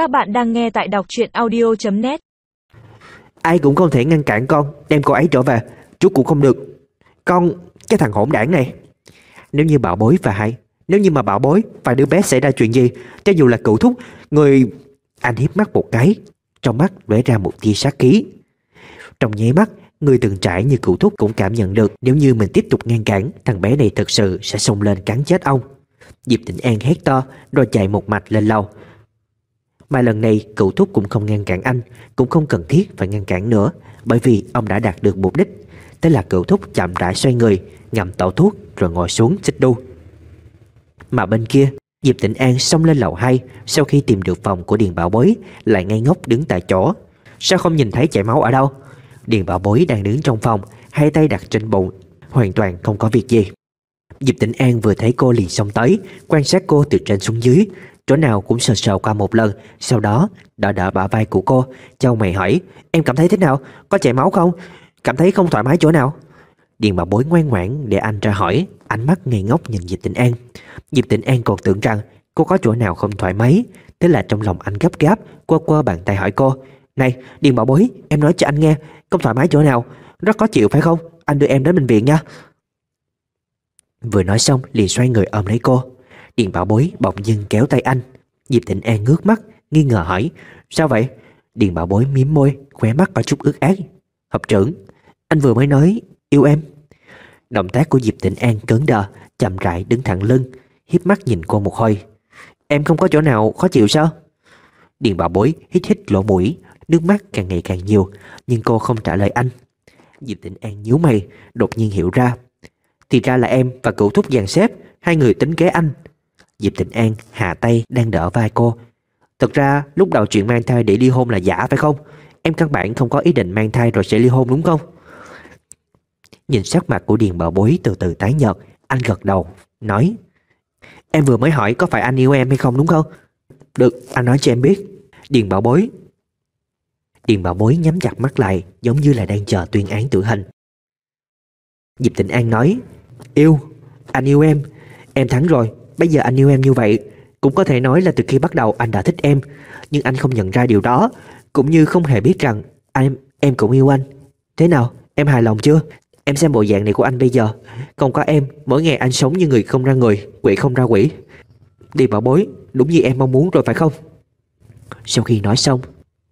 Các bạn đang nghe tại đọc truyện audio.net Ai cũng không thể ngăn cản con, Đem cô ấy trở về. Chú cũng không được. Con, Cái thằng hỗn đảng này. Nếu như bảo bối và hay, Nếu như mà bảo bối Và đứa bé xảy ra chuyện gì? Cho dù là cựu thúc, Người Anh hiếp mắt một cái, Trong mắt lóe ra một tia sát khí. Trong nháy mắt, Người từng trải như cựu thúc cũng cảm nhận được Nếu như mình tiếp tục ngăn cản, Thằng bé này thật sự sẽ xông lên cắn chết ông. Diệp Tịnh An hét to, Rồi chạy một mạch lên lầu. Mà lần này, cựu thúc cũng không ngăn cản anh, Cũng không cần thiết phải ngăn cản nữa, Bởi vì ông đã đạt được mục đích. Thế là cựu thúc chậm rãi xoay người, Ngậm tẩu thuốc rồi ngồi xuống xích đu. Mà bên kia, Diệp Tịnh An xông lên lầu 2 Sau khi tìm được phòng của Điền Bảo Bối, Lại ngay ngốc đứng tại chỗ. Sao không nhìn thấy chảy máu ở đâu? Điền Bảo Bối đang đứng trong phòng, Hai tay đặt trên bụng, Hoàn toàn không có việc gì. Diệp Tĩnh An vừa thấy cô liền xông tới, Quan sát cô từ trên xuống dưới Chỗ nào cũng sờ sờ qua một lần, Sau đó đỡ đỡ bả vai của cô Châu mày hỏi, Em cảm thấy thế nào? Có chảy máu không? Cảm thấy không thoải mái chỗ nào? Điền Bảo Bối ngoan ngoãn để anh ra hỏi, Ánh mắt ngây ngốc nhìn Diệp tịnh An Diệp tịnh An còn tưởng rằng cô có chỗ nào không thoải mái, Thế là trong lòng anh gấp gáp, Quơ quơ bàn tay hỏi cô, Này, Điền Bảo Bối, em nói cho anh nghe, Không thoải mái chỗ nào Rất khó chịu, phải không Anh đưa em đến bệnh viện nha Vừa nói xong liền xoay người ôm lấy cô Điền Bảo Bối bỗng dưng kéo tay anh. Diệp Tịnh An ngước mắt, Nghi ngờ hỏi, Sao vậy? Điền Bảo Bối miếm môi, Khóe mắt có chút ướt át. Hợp trưởng, Anh vừa mới nói Yêu em. Động tác của Diệp Tịnh An cứng đờ, Chậm rãi đứng thẳng lưng hiếp mắt nhìn cô một hồi. Em không có chỗ nào khó chịu sao? Điền Bảo Bối hít hít lỗ mũi, Nước mắt càng ngày càng nhiều, Nhưng cô không trả lời anh. Diệp Tịnh An nhíu mày, Đột nhiên hiểu ra. Thì ra là em và cựu thúc dàn xếp, Hai người tính kế anh. Diệp Tịnh An hạ tay đang đỡ vai cô. Thực ra lúc đầu chuyện mang thai để ly hôn là giả phải không? Em căn bản không có ý định mang thai rồi sẽ ly hôn đúng không? Nhìn sắc mặt của Điền Bảo Bối từ từ tái nhợt Anh gật đầu Nói Em vừa mới hỏi có phải anh yêu em hay không đúng không? Được anh nói cho em biết. Điền Bảo Bối Điền Bảo Bối nhắm chặt mắt lại Giống như là đang chờ tuyên án tử hình. Diệp Tịnh An nói Yêu, anh yêu em Em thắng rồi, bây giờ anh yêu em như vậy Cũng có thể nói là từ khi bắt đầu anh đã thích em. Nhưng anh không nhận ra điều đó Cũng như không hề biết rằng Em, em cũng yêu anh. Thế nào, em hài lòng chưa? Em xem bộ dạng này của anh bây giờ. Không có em, mỗi ngày anh sống như người không ra người Quỷ không ra quỷ. Đi bảo bối, đúng như em mong muốn rồi phải không? Sau khi nói xong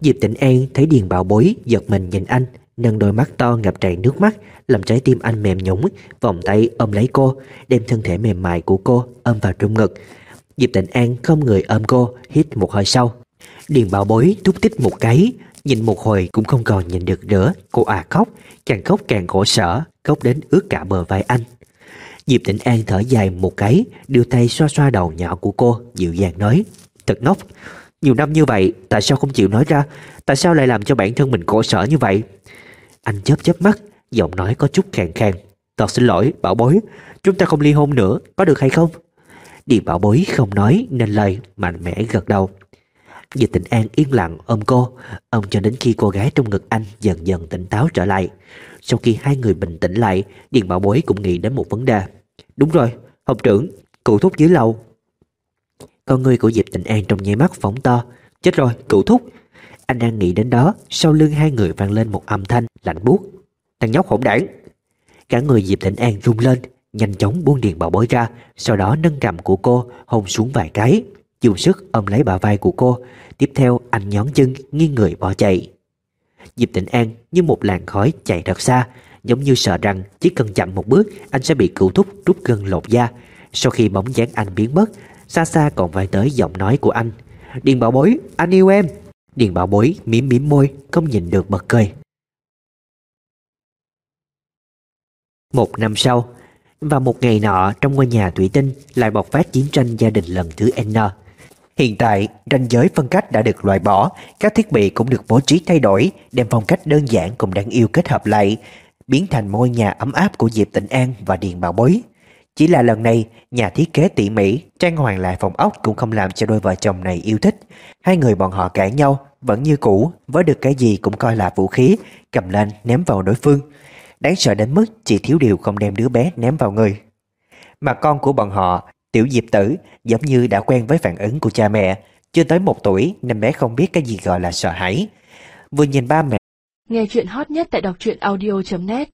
Diệp Tịnh An thấy Điền Bảo Bối giật mình nhìn anh. Nâng đôi mắt to ngập tràn nước mắt, Làm trái tim anh mềm nhũng, Vòng tay ôm lấy cô, Đem thân thể mềm mại của cô ôm vào trong ngực. Diệp Tịnh An không người ôm cô, Hít một hơi sâu. Điền bảo bối thúc tích một cái, Nhìn một hồi cũng không còn nhìn được nữa. Cô à khóc, Càng khóc càng khổ sở, Khóc đến ướt cả bờ vai anh. Diệp Tịnh An thở dài một cái, Đưa tay xoa xoa đầu nhỏ của cô, Dịu dàng nói, Thật ngốc, Nhiều năm như vậy, Tại sao không chịu nói ra? Tại sao lại làm cho bản thân mình khổ sở như vậy? Anh chớp chớp mắt, Giọng nói có chút khàn khàn. Thật xin lỗi, bảo bối, Chúng ta không ly hôn nữa, Có được hay không? Điền bảo bối không nói nên lời, Mạnh mẽ gật đầu. Diệp Tịnh An yên lặng ôm cô Ôm cho đến khi cô gái trong ngực anh Dần dần tỉnh táo trở lại. Sau khi hai người bình tĩnh lại, Điền bảo bối cũng nghĩ đến một vấn đề. Đúng rồi, Học trưởng Cụ thúc dưới lầu. Con người của Diệp Tịnh An trong nháy mắt phóng to. Chết rồi cụ thúc anh đang nghĩ đến đó. Sau lưng hai người vang lên một âm thanh lạnh buốt. Thằng nhóc hỗn đảng. Cả người Diệp Thịnh An rung lên, Nhanh chóng buông điền bảo bối ra, Sau đó nâng cầm của cô hôn xuống vài cái, Dùng sức ôm lấy bả vai của cô. Tiếp theo, anh nhón chân, nghiêng người bỏ chạy. Diệp Tịnh An như một làn khói chạy thật xa, Giống như sợ rằng chỉ cần chậm một bước, Anh sẽ bị cựu thúc rút gân lột da. Sau khi bóng dáng anh biến mất, Xa xa còn vang tới giọng nói của anh. Điền bảo bối, anh yêu em. Điền bảo bối mím mím môi Không nhìn được bật cười Một năm sau Và một ngày nọ trong ngôi nhà thủy tinh Lại bộc phát chiến tranh gia đình lần thứ N Hiện tại, ranh giới phân cách đã được loại bỏ, các thiết bị cũng được bố trí thay đổi, đem phong cách đơn giản cùng đáng yêu kết hợp lại, biến thành ngôi nhà ấm áp của Diệp Tịnh An và Điền Bảo Bối. Chỉ là lần này, nhà thiết kế tỉ mỉ, trang hoàng lại phòng ốc cũng không làm cho đôi vợ chồng này yêu thích. Hai người bọn họ cãi nhau, vẫn như cũ, với được cái gì cũng coi là vũ khí, cầm lên ném vào đối phương. Đáng sợ đến mức chỉ thiếu điều không đem đứa bé ném vào người. Mà con của bọn họ, tiểu diệp tử, giống như đã quen với phản ứng của cha mẹ, Chưa tới một tuổi nên bé không biết cái gì gọi là sợ hãi. Vừa nhìn ba mẹ Nghe chuyện hot nhất tại đọc truyện audio.net